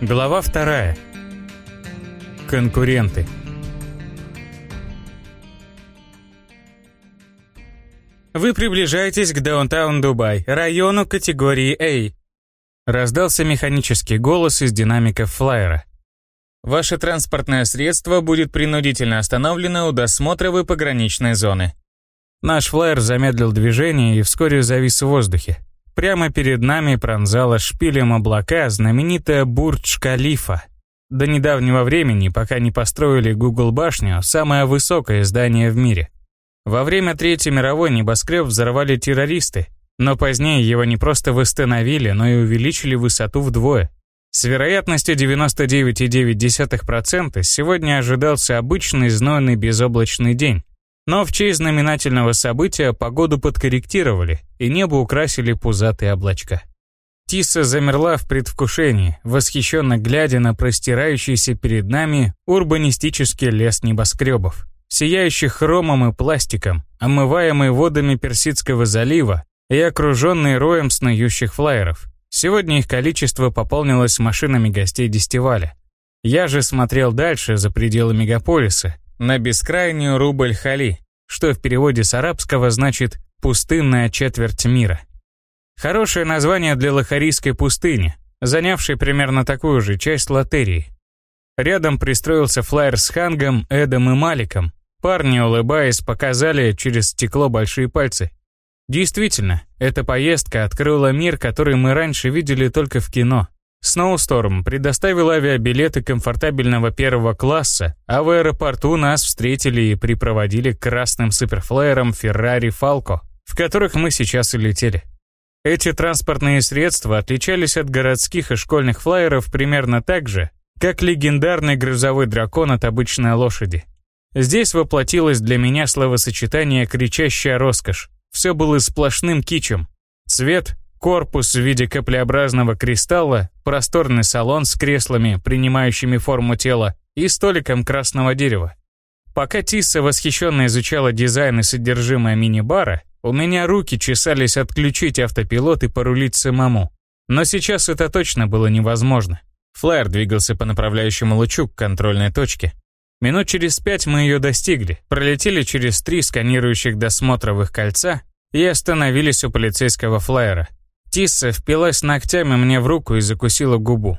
Глава вторая. Конкуренты. Вы приближаетесь к Даунтаун Дубай, району категории A. Раздался механический голос из динамиков флайера. Ваше транспортное средство будет принудительно остановлено у досмотровой пограничной зоны. Наш флайер замедлил движение и вскоре завис в воздухе. Прямо перед нами пронзала шпилем облака знаменитая Бурдж-Калифа. До недавнего времени, пока не построили Google башню, самое высокое здание в мире. Во время Третьей мировой небоскреб взорвали террористы, но позднее его не просто восстановили, но и увеличили высоту вдвое. С вероятностью 99,9% сегодня ожидался обычный знойный безоблачный день. Но в честь знаменательного события погоду подкорректировали, и небо украсили пузатые облачка. Тисса замерла в предвкушении, восхищенно глядя на простирающийся перед нами урбанистический лес небоскребов, сияющих хромом и пластиком, омываемый водами Персидского залива и окруженный роем снующих флайеров. Сегодня их количество пополнилось машинами гостей Дестиваля. Я же смотрел дальше, за пределы мегаполиса, на бескрайнюю Рубль-Хали, что в переводе с арабского значит «пустынная четверть мира». Хорошее название для лохарийской пустыни, занявшей примерно такую же часть лотерии. Рядом пристроился флайер с Хангом, Эдом и Маликом. Парни, улыбаясь, показали через стекло большие пальцы. Действительно, эта поездка открыла мир, который мы раньше видели только в кино. Сноусторм предоставил авиабилеты комфортабельного первого класса, а в аэропорту нас встретили и припроводили красным суперфлайерам Ferrari Falco, в которых мы сейчас и летели. Эти транспортные средства отличались от городских и школьных флайеров примерно так же, как легендарный грузовой дракон от обычной лошади. Здесь воплотилось для меня словосочетание «кричащая роскошь». Все было сплошным кичем. Цвет, Корпус в виде каплеобразного кристалла, просторный салон с креслами, принимающими форму тела, и столиком красного дерева. Пока Тисса восхищенно изучала дизайн и содержимое мини-бара, у меня руки чесались отключить автопилот и порулить самому. Но сейчас это точно было невозможно. Флайер двигался по направляющему лучу к контрольной точке. Минут через пять мы ее достигли, пролетели через три сканирующих досмотровых кольца и остановились у полицейского флайера. Тисса впилась ногтями мне в руку и закусила губу.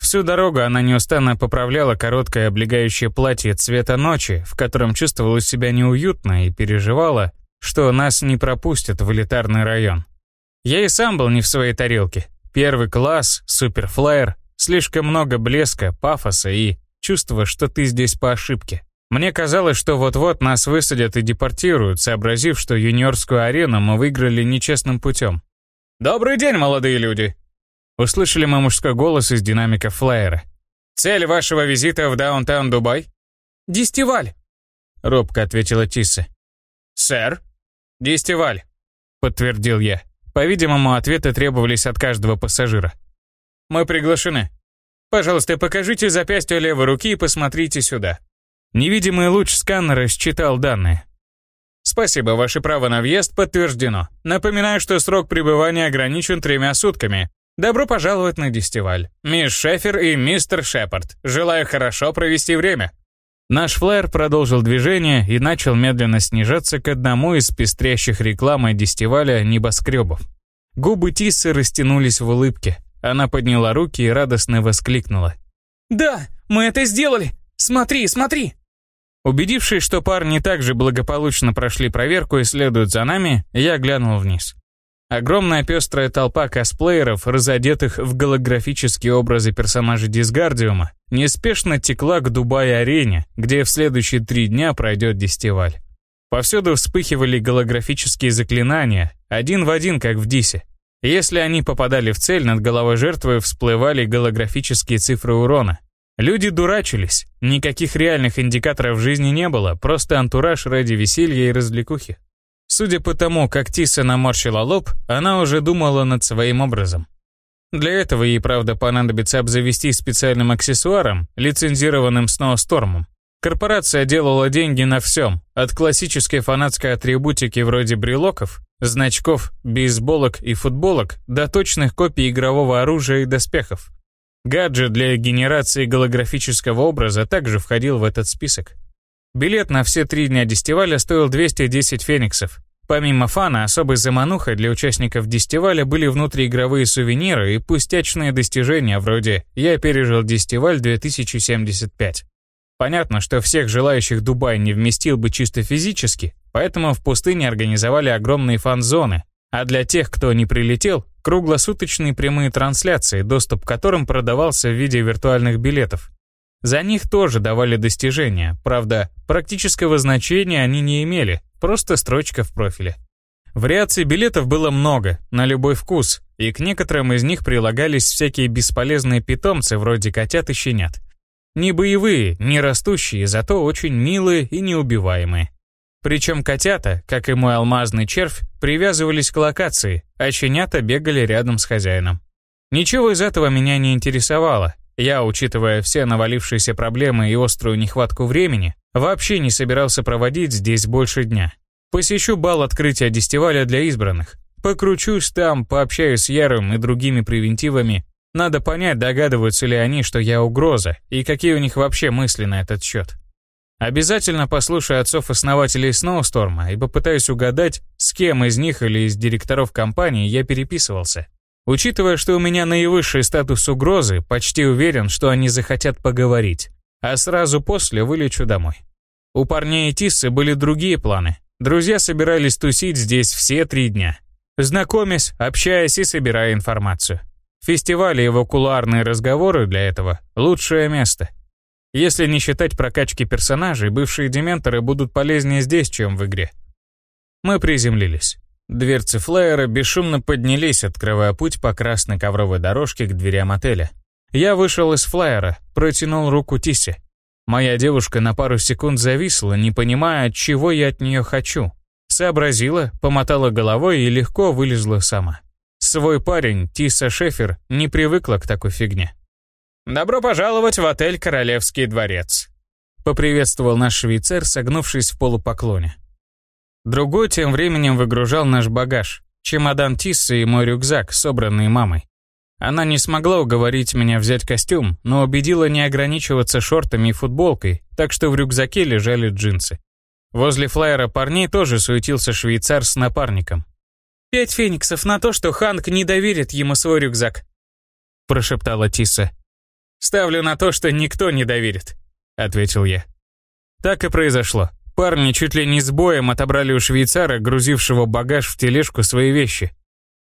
Всю дорогу она неустанно поправляла короткое облегающее платье цвета ночи, в котором чувствовала себя неуютно и переживала, что нас не пропустят в элитарный район. Я и сам был не в своей тарелке. Первый класс, суперфлайер, слишком много блеска, пафоса и чувство, что ты здесь по ошибке. Мне казалось, что вот-вот нас высадят и депортируют, сообразив, что юниорскую арену мы выиграли нечестным путем. «Добрый день, молодые люди!» Услышали мы мужской голос из динамика флайера. «Цель вашего визита в даунтаун Дубай?» «Дестиваль», — робко ответила Тисса. «Сэр?» «Дестиваль», — подтвердил я. По-видимому, ответы требовались от каждого пассажира. «Мы приглашены. Пожалуйста, покажите запястье левой руки и посмотрите сюда». Невидимый луч сканера считал данные. Спасибо, ваше право на въезд подтверждено. Напоминаю, что срок пребывания ограничен тремя сутками. Добро пожаловать на фестиваль. Мисс Шефер и мистер Шепард. Желаю хорошо провести время. Наш флайер продолжил движение и начал медленно снижаться к одному из пестрящих рекламой фестиваля небоскребов. Губы Тиссы растянулись в улыбке. Она подняла руки и радостно воскликнула. «Да, мы это сделали! Смотри, смотри!» Убедившись, что парни также благополучно прошли проверку и следуют за нами, я глянул вниз. Огромная пестрая толпа косплееров, разодетых в голографические образы персонажей Дисгардиума, неспешно текла к Дубай-арене, где в следующие три дня пройдет фестиваль. Повсюду вспыхивали голографические заклинания, один в один, как в Дисе. Если они попадали в цель, над головой жертвы всплывали голографические цифры урона. Люди дурачились, никаких реальных индикаторов жизни не было, просто антураж ради веселья и развлекухи. Судя по тому, как Тиса наморщила лоб, она уже думала над своим образом. Для этого ей, правда, понадобится обзавестись специальным аксессуаром, лицензированным Сноустормом. Корпорация делала деньги на всем, от классической фанатской атрибутики вроде брелоков, значков, бейсболок и футболок до точных копий игрового оружия и доспехов. Гаджет для генерации голографического образа также входил в этот список. Билет на все три дня фестиваля стоил 210 фениксов. Помимо фана, особой заманухой для участников фестиваля были внутриигровые сувениры и пустячные достижения вроде «Я пережил фестиваль 2075». Понятно, что всех желающих Дубай не вместил бы чисто физически, поэтому в пустыне организовали огромные фан-зоны, а для тех, кто не прилетел, круглосуточные прямые трансляции, доступ к которым продавался в виде виртуальных билетов. За них тоже давали достижения, правда, практического значения они не имели, просто строчка в профиле. Вариаций билетов было много, на любой вкус, и к некоторым из них прилагались всякие бесполезные питомцы вроде котят и щенят. Не боевые, не растущие, зато очень милые и неубиваемые. Причем котята, как и мой алмазный червь, привязывались к локации, а щенята бегали рядом с хозяином. Ничего из этого меня не интересовало. Я, учитывая все навалившиеся проблемы и острую нехватку времени, вообще не собирался проводить здесь больше дня. Посещу бал открытия фестиваля для избранных. Покручусь там, пообщаюсь с Яром и другими превентивами. Надо понять, догадываются ли они, что я угроза, и какие у них вообще мысли на этот счет. Обязательно послушаю отцов-основателей Сноусторма и попытаюсь угадать, с кем из них или из директоров компании я переписывался. Учитывая, что у меня наивысший статус угрозы, почти уверен, что они захотят поговорить, а сразу после вылечу домой. У парней Тиссы были другие планы. Друзья собирались тусить здесь все три дня. Знакомясь, общаясь и собирая информацию. Фестивали и вокуларные разговоры для этого – лучшее место – если не считать прокачки персонажей, бывшие дементоры будут полезнее здесь, чем в игре. Мы приземлились. Дверцы флайера бесшумно поднялись, открывая путь по красной ковровой дорожке к дверям отеля. Я вышел из флайера, протянул руку Тисе. Моя девушка на пару секунд зависла, не понимая, чего я от нее хочу. Сообразила, помотала головой и легко вылезла сама. Свой парень, Тиса Шефер, не привыкла к такой фигне. «Добро пожаловать в отель «Королевский дворец», — поприветствовал наш швейцар, согнувшись в полупоклоне. Другой тем временем выгружал наш багаж, чемодан Тиссы и мой рюкзак, собранный мамой. Она не смогла уговорить меня взять костюм, но убедила не ограничиваться шортами и футболкой, так что в рюкзаке лежали джинсы. Возле флайера парней тоже суетился швейцар с напарником. «Пять фениксов на то, что Ханк не доверит ему свой рюкзак», прошептала Тисса. «Ставлю на то, что никто не доверит», — ответил я. Так и произошло. Парни чуть ли не с боем отобрали у швейцара, грузившего багаж в тележку, свои вещи.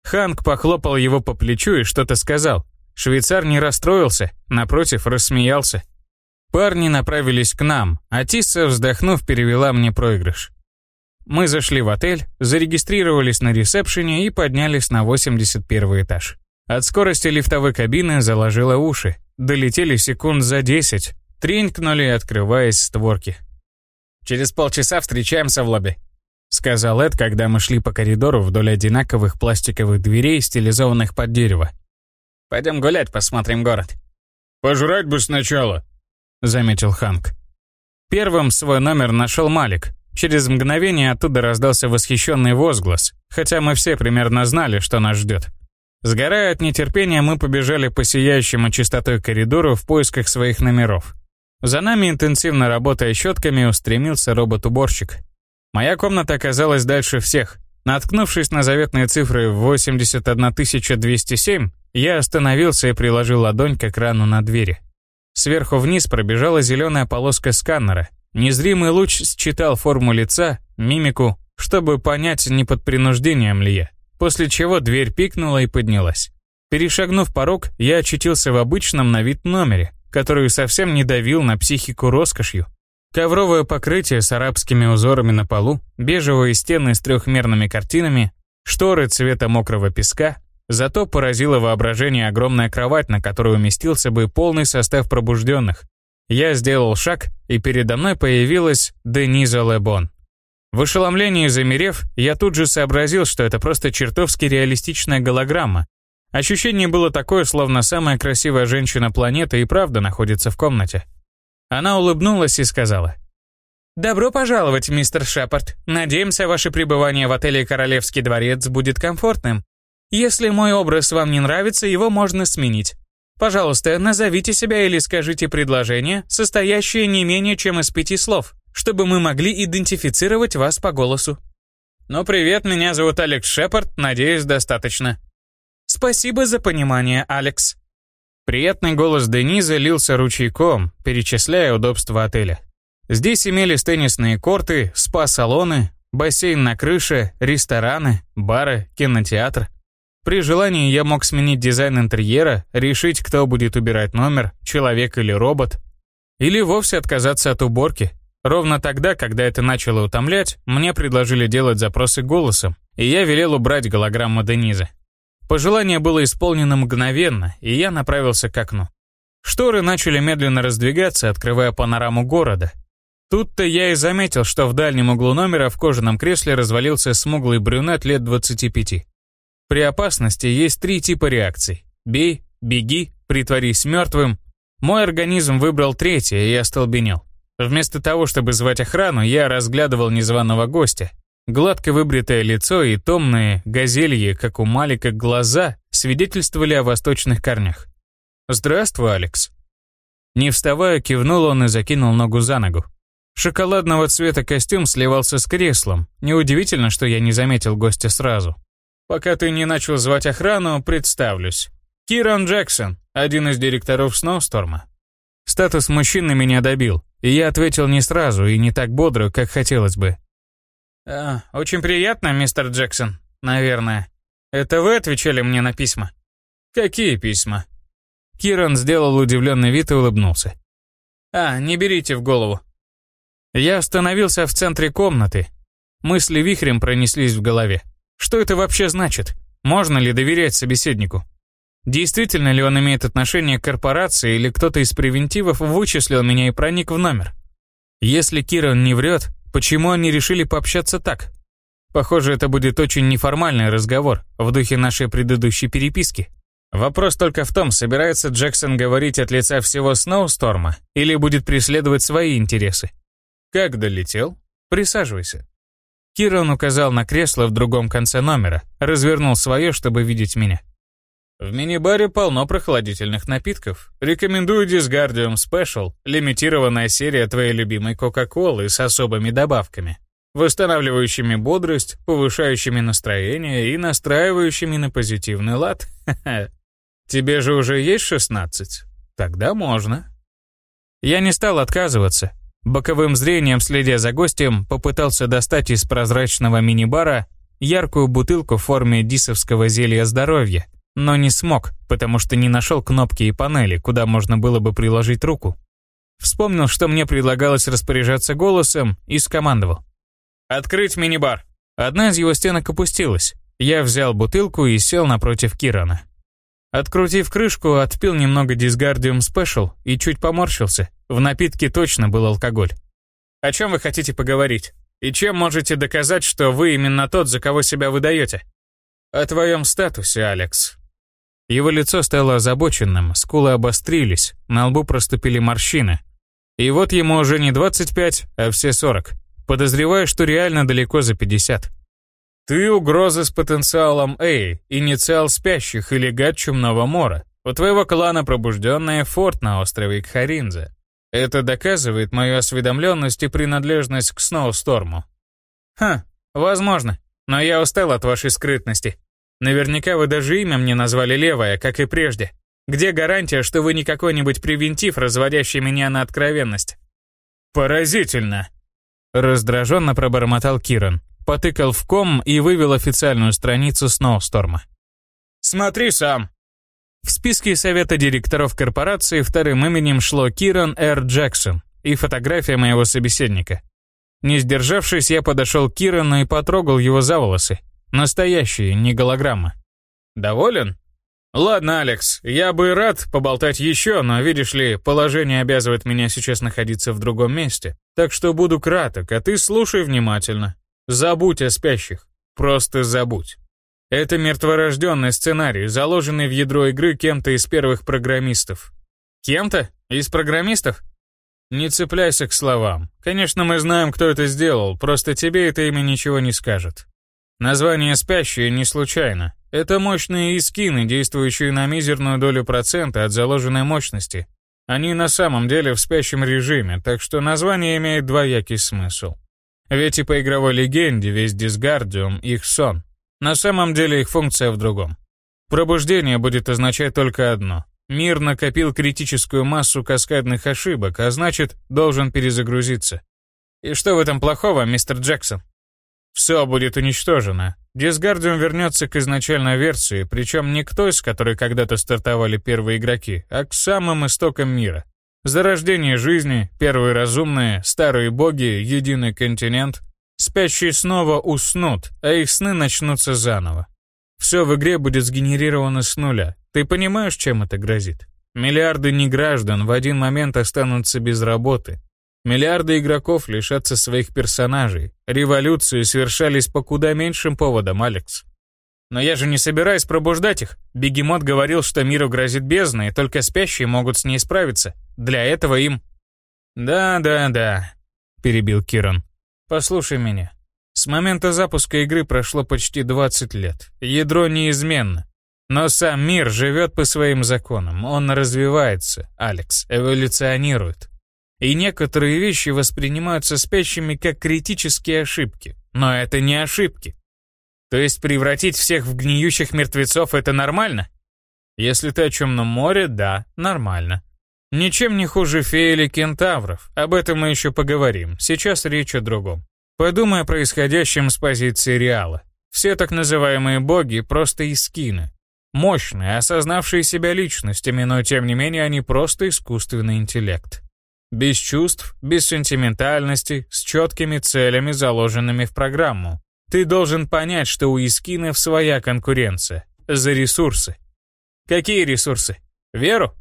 Ханк похлопал его по плечу и что-то сказал. Швейцар не расстроился, напротив, рассмеялся. Парни направились к нам, а Тисса, вздохнув, перевела мне проигрыш. Мы зашли в отель, зарегистрировались на ресепшене и поднялись на 81 этаж. От скорости лифтовой кабины заложило уши. Долетели секунд за десять, тренькнули, открываясь створки. «Через полчаса встречаемся в лобби», — сказал Эд, когда мы шли по коридору вдоль одинаковых пластиковых дверей, стилизованных под дерево. «Пойдем гулять, посмотрим город». «Пожрать бы сначала», — заметил Ханк. Первым свой номер нашел Малик. Через мгновение оттуда раздался восхищенный возглас, хотя мы все примерно знали, что нас ждет. Сгорая от нетерпения, мы побежали по сияющему чистотой коридору в поисках своих номеров. За нами, интенсивно работая щетками, устремился робот-уборщик. Моя комната оказалась дальше всех. Наткнувшись на заветные цифры 81207, я остановился и приложил ладонь к экрану на двери. Сверху вниз пробежала зеленая полоска сканера. Незримый луч считал форму лица, мимику, чтобы понять, не под принуждением ли я после чего дверь пикнула и поднялась. Перешагнув порог, я очутился в обычном на вид номере, который совсем не давил на психику роскошью. Ковровое покрытие с арабскими узорами на полу, бежевые стены с трехмерными картинами, шторы цвета мокрого песка, зато поразило воображение огромная кровать, на которой уместился бы полный состав пробужденных. Я сделал шаг, и передо мной появилась Дениза Лебон. В ошеломлении замерев, я тут же сообразил, что это просто чертовски реалистичная голограмма. Ощущение было такое, словно самая красивая женщина планеты и правда находится в комнате. Она улыбнулась и сказала. «Добро пожаловать, мистер Шепард. Надеемся, ваше пребывание в отеле «Королевский дворец» будет комфортным. Если мой образ вам не нравится, его можно сменить. Пожалуйста, назовите себя или скажите предложение, состоящее не менее чем из пяти слов, чтобы мы могли идентифицировать вас по голосу. Ну, привет, меня зовут Алекс Шепард, надеюсь, достаточно. Спасибо за понимание, Алекс. Приятный голос Дениза лился ручейком, перечисляя удобства отеля. Здесь имелись теннисные корты, спа-салоны, бассейн на крыше, рестораны, бары, кинотеатр. При желании я мог сменить дизайн интерьера, решить, кто будет убирать номер, человек или робот. Или вовсе отказаться от уборки. Ровно тогда, когда это начало утомлять, мне предложили делать запросы голосом, и я велел убрать голограмму Дениза. Пожелание было исполнено мгновенно, и я направился к окну. Шторы начали медленно раздвигаться, открывая панораму города. Тут-то я и заметил, что в дальнем углу номера в кожаном кресле развалился смуглый брюнет лет 25. При опасности есть три типа реакций. Бей, беги, притворись мертвым. Мой организм выбрал третье и остолбенел. Вместо того, чтобы звать охрану, я разглядывал незваного гостя. Гладко выбритое лицо и томные, газельи, как у Малика, глаза свидетельствовали о восточных корнях. «Здравствуй, Алекс». Не вставая, кивнул он и закинул ногу за ногу. Шоколадного цвета костюм сливался с креслом. Неудивительно, что я не заметил гостя сразу. Пока ты не начал звать охрану, представлюсь. Киран Джексон, один из директоров Сноусторма. Статус мужчины меня добил, и я ответил не сразу и не так бодро, как хотелось бы. А, «Очень приятно, мистер Джексон, наверное. Это вы отвечали мне на письма?» «Какие письма?» Киран сделал удивленный вид и улыбнулся. «А, не берите в голову». Я остановился в центре комнаты. Мысли вихрем пронеслись в голове. Что это вообще значит? Можно ли доверять собеседнику? Действительно ли он имеет отношение к корпорации или кто-то из превентивов вычислил меня и проник в номер? Если Киран не врет, почему они решили пообщаться так? Похоже, это будет очень неформальный разговор, в духе нашей предыдущей переписки. Вопрос только в том, собирается Джексон говорить от лица всего Сноусторма или будет преследовать свои интересы. Как долетел? Присаживайся. Киран указал на кресло в другом конце номера, развернул свое, чтобы видеть меня. В мини-баре полно прохладительных напитков. Рекомендую Disgardium Special, лимитированная серия твоей любимой Кока-Колы с особыми добавками, восстанавливающими бодрость, повышающими настроение и настраивающими на позитивный лад. Тебе же уже есть 16? Тогда можно. Я не стал отказываться. Боковым зрением, следя за гостем, попытался достать из прозрачного мини-бара яркую бутылку в форме дисовского зелья здоровья, но не смог, потому что не нашел кнопки и панели, куда можно было бы приложить руку. Вспомнил, что мне предлагалось распоряжаться голосом, и скомандовал. «Открыть мини-бар!» Одна из его стенок опустилась. Я взял бутылку и сел напротив Кирана. Открутив крышку, отпил немного Disgardium Special и чуть поморщился. В напитке точно был алкоголь. «О чем вы хотите поговорить? И чем можете доказать, что вы именно тот, за кого себя выдаете?» «О твоем статусе, Алекс». Его лицо стало озабоченным, скулы обострились, на лбу проступили морщины. И вот ему уже не 25, а все 40. Подозреваю, что реально далеко за 50. Ты угроза с потенциалом A, инициал спящих или гад Чумного Мора. У твоего клана пробужденная форт на острове Кхаринзе. Это доказывает мою осведомленность и принадлежность к Сноусторму. Ха, возможно. Но я устал от вашей скрытности. Наверняка вы даже имя мне назвали левое, как и прежде. Где гарантия, что вы не какой-нибудь превентив, разводящий меня на откровенность? Поразительно. Раздраженно пробормотал Киран, потыкал в ком и вывел официальную страницу Сноусторма. «Смотри сам!» В списке совета директоров корпорации вторым именем шло Киран Р. Джексон и фотография моего собеседника. Не сдержавшись, я подошел к Кирану и потрогал его за волосы. Настоящие, не голограмма. «Доволен?» «Ладно, Алекс, я бы рад поболтать еще, но, видишь ли, положение обязывает меня сейчас находиться в другом месте. Так что буду краток, а ты слушай внимательно. Забудь о спящих. Просто забудь. Это мертворожденный сценарий, заложенный в ядро игры кем-то из первых программистов. Кем-то? Из программистов? Не цепляйся к словам. Конечно, мы знаем, кто это сделал, просто тебе это имя ничего не скажет. Название «Спящие» не случайно. Это мощные искины, действующие на мизерную долю процента от заложенной мощности. Они на самом деле в спящем режиме, так что название имеет двоякий смысл. Ведь и по игровой легенде весь дисгардиум — их сон. На самом деле их функция в другом. Пробуждение будет означать только одно. Мир накопил критическую массу каскадных ошибок, а значит, должен перезагрузиться. И что в этом плохого, мистер Джексон? Все будет уничтожено. Дисгардиум вернется к изначальной версии, причем не к той, с которой когда-то стартовали первые игроки, а к самым истокам мира. Зарождение жизни, первые разумные, старые боги, единый континент. Спящие снова уснут, а их сны начнутся заново. Все в игре будет сгенерировано с нуля. Ты понимаешь, чем это грозит? Миллиарды неграждан в один момент останутся без работы. Миллиарды игроков лишатся своих персонажей. Революции совершались по куда меньшим поводам, Алекс. Но я же не собираюсь пробуждать их. Бегемот говорил, что миру грозит бездна, и только спящие могут с ней справиться. Для этого им... «Да, да, да», — перебил Киран. «Послушай меня. С момента запуска игры прошло почти 20 лет. Ядро неизменно. Но сам мир живет по своим законам. Он развивается, Алекс, эволюционирует. И некоторые вещи воспринимаются спящими как критические ошибки. Но это не ошибки. То есть превратить всех в гниющих мертвецов это нормально? Если ты о Темном море, да, нормально. Ничем не хуже феи или кентавров. Об этом мы еще поговорим. Сейчас речь о другом. Подумай о происходящем с позиции реала. Все так называемые боги просто искины. Мощные, осознавшие себя личностями, но тем не менее они просто искусственный интеллект. Без чувств, без сентиментальности, с четкими целями, заложенными в программу. Ты должен понять, что у Искинов своя конкуренция. За ресурсы. Какие ресурсы? Веру?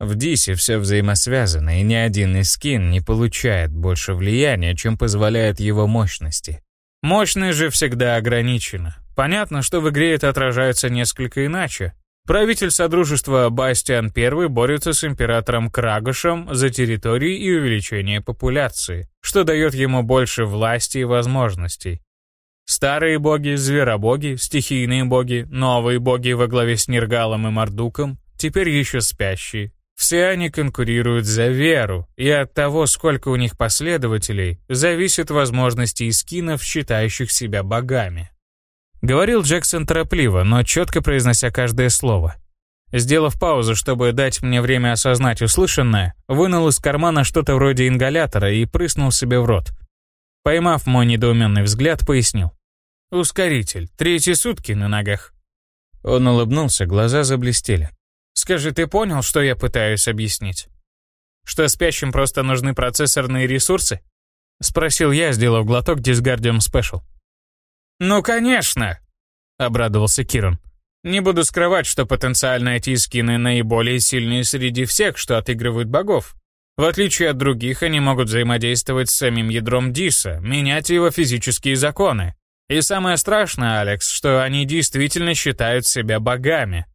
В Дисе все взаимосвязано, и ни один Искин не получает больше влияния, чем позволяет его мощности. Мощность же всегда ограничена. Понятно, что в игре это отражается несколько иначе. Правитель Содружества Бастиан I борется с императором Крагушем за территории и увеличение популяции, что дает ему больше власти и возможностей. Старые боги, зверобоги, стихийные боги, новые боги во главе с Нергалом и Мардуком, теперь еще спящие. Все они конкурируют за веру, и от того, сколько у них последователей, зависят возможности искинов, считающих себя богами. Говорил Джексон торопливо, но четко произнося каждое слово. Сделав паузу, чтобы дать мне время осознать услышанное, вынул из кармана что-то вроде ингалятора и прыснул себе в рот. Поймав мой недоуменный взгляд, пояснил. «Ускоритель. Третьи сутки на ногах». Он улыбнулся, глаза заблестели. «Скажи, ты понял, что я пытаюсь объяснить? Что спящим просто нужны процессорные ресурсы?» Спросил я, сделав глоток Disguardium Special. «Ну, конечно!» — обрадовался Киран. «Не буду скрывать, что потенциально эти скины наиболее сильные среди всех, что отыгрывают богов. В отличие от других, они могут взаимодействовать с самим ядром Диса, менять его физические законы. И самое страшное, Алекс, что они действительно считают себя богами.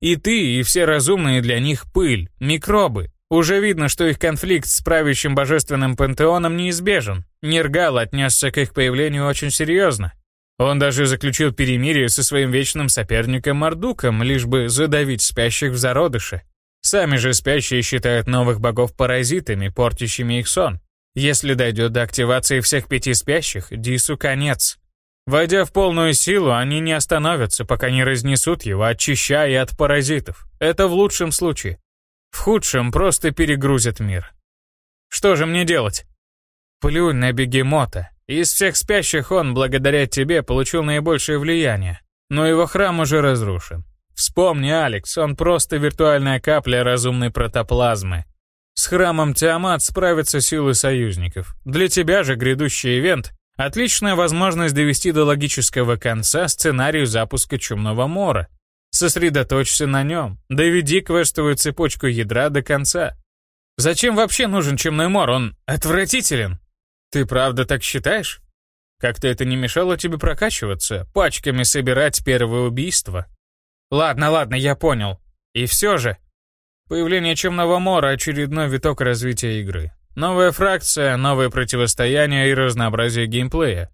И ты, и все разумные для них пыль, микробы. Уже видно, что их конфликт с правящим божественным пантеоном неизбежен. Нергал отнесся к их появлению очень серьезно. Он даже заключил перемирие со своим вечным соперником Мардуком, лишь бы задавить спящих в зародыше. Сами же спящие считают новых богов паразитами, портящими их сон. Если дойдет до активации всех пяти спящих, Дису конец. Войдя в полную силу, они не остановятся, пока не разнесут его, очищая от паразитов. Это в лучшем случае. В худшем просто перегрузят мир. Что же мне делать? Плюнь на бегемота. Из всех спящих он, благодаря тебе, получил наибольшее влияние. Но его храм уже разрушен. Вспомни, Алекс, он просто виртуальная капля разумной протоплазмы. С храмом Тиамат справятся силы союзников. Для тебя же грядущий ивент — отличная возможность довести до логического конца сценарию запуска Чумного Мора. Сосредоточься на нем, доведи квестовую цепочку ядра до конца. Зачем вообще нужен Чумной Мор? Он отвратителен. Ты правда так считаешь? Как-то это не мешало тебе прокачиваться, пачками собирать первое убийство. Ладно, ладно, я понял. И все же. Появление Чумного Мора — очередной виток развития игры. Новая фракция, новые противостояния и разнообразие геймплея.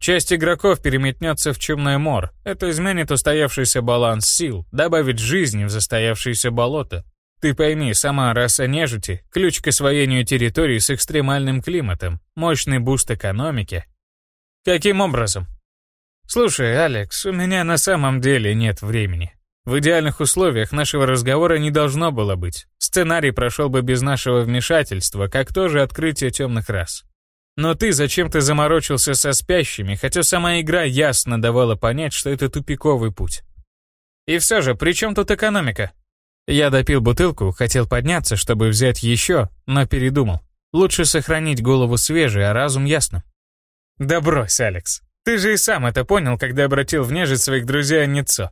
Часть игроков переметнется в Чумной мор. Это изменит устоявшийся баланс сил, добавит жизни в застоявшееся болото. Ты пойми, сама раса нежити – ключ к освоению территории с экстремальным климатом, мощный буст экономики. Каким образом? Слушай, Алекс, у меня на самом деле нет времени. В идеальных условиях нашего разговора не должно было быть. Сценарий прошел бы без нашего вмешательства, как то же открытие темных рас. Но ты зачем-то заморочился со спящими, хотя сама игра ясно давала понять, что это тупиковый путь. И все же, при чем тут экономика? Я допил бутылку, хотел подняться, чтобы взять еще, но передумал. Лучше сохранить голову свежей, а разум ясным. Да брось, Алекс. Ты же и сам это понял, когда обратил в нежить своих друзей Ниццо.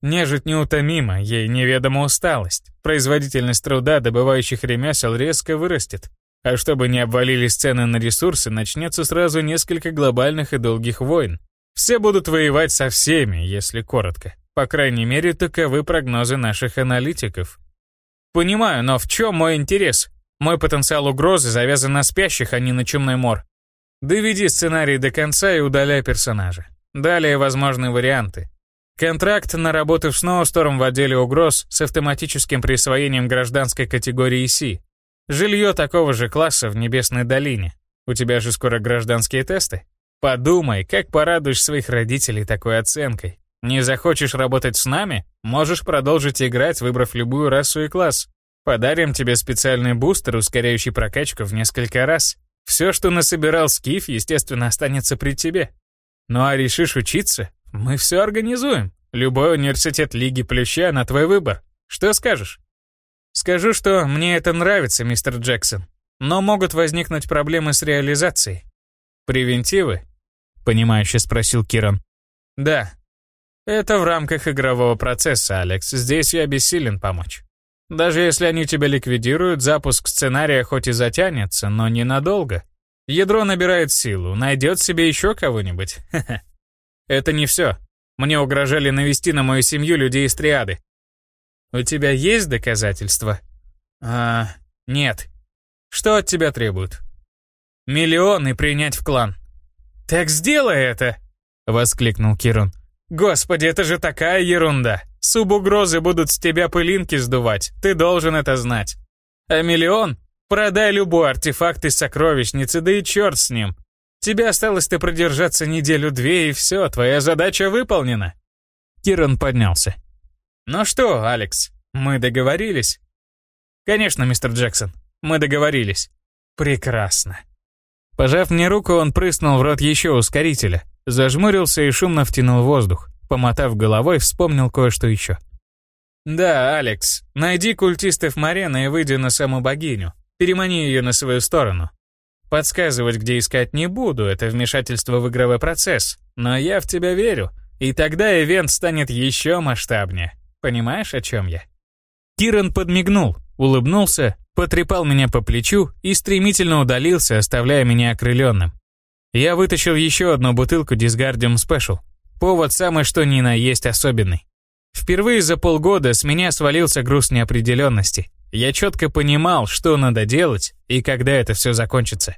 Нежить неутомима, ей неведома усталость. Производительность труда добывающих ремесел резко вырастет. А чтобы не обвалились цены на ресурсы, начнется сразу несколько глобальных и долгих войн. Все будут воевать со всеми, если коротко. По крайней мере, таковы прогнозы наших аналитиков. Понимаю, но в чем мой интерес? Мой потенциал угрозы завязан на спящих, а не на чумной мор. Доведи сценарий до конца и удаляй персонажа. Далее возможны варианты. Контракт на работу в Сноусторм в отделе угроз с автоматическим присвоением гражданской категории Си. Жилье такого же класса в Небесной долине. У тебя же скоро гражданские тесты. Подумай, как порадуешь своих родителей такой оценкой. Не захочешь работать с нами? Можешь продолжить играть, выбрав любую расу и класс. Подарим тебе специальный бустер, ускоряющий прокачку в несколько раз. Все, что насобирал Скиф, естественно, останется при тебе. Ну а решишь учиться? Мы все организуем. Любой университет Лиги Плюща на твой выбор. Что скажешь? Скажу, что мне это нравится, мистер Джексон. Но могут возникнуть проблемы с реализацией. Превентивы? Понимающе спросил Киран. Да. Это в рамках игрового процесса, Алекс. Здесь я бессилен помочь. Даже если они тебя ликвидируют, запуск сценария хоть и затянется, но ненадолго. Ядро набирает силу, найдет себе еще кого-нибудь. Это не все. Мне угрожали навести на мою семью людей из триады. У тебя есть доказательства? А, нет. Что от тебя требуют? Миллионы принять в клан. Так сделай это! Воскликнул Кирон. Господи, это же такая ерунда. Субугрозы будут с тебя пылинки сдувать. Ты должен это знать. А миллион? Продай любой артефакт из сокровищницы, да и черт с ним. Тебе осталось-то продержаться неделю-две, и все, твоя задача выполнена». Киран поднялся. «Ну что, Алекс, мы договорились?» «Конечно, мистер Джексон, мы договорились». «Прекрасно». Пожав мне руку, он прыснул в рот еще ускорителя, зажмурился и шумно втянул воздух. Помотав головой, вспомнил кое-что еще. «Да, Алекс, найди культистов Марена и выйди на саму богиню. Перемани ее на свою сторону. Подсказывать, где искать не буду, это вмешательство в игровой процесс. Но я в тебя верю, и тогда ивент станет еще масштабнее. Понимаешь, о чем я? Киран подмигнул, улыбнулся, потрепал меня по плечу и стремительно удалился, оставляя меня окрыленным. Я вытащил еще одну бутылку Disgardium Special. Повод самый что ни на есть особенный. Впервые за полгода с меня свалился груз неопределенности. Я четко понимал, что надо делать и когда это все закончится.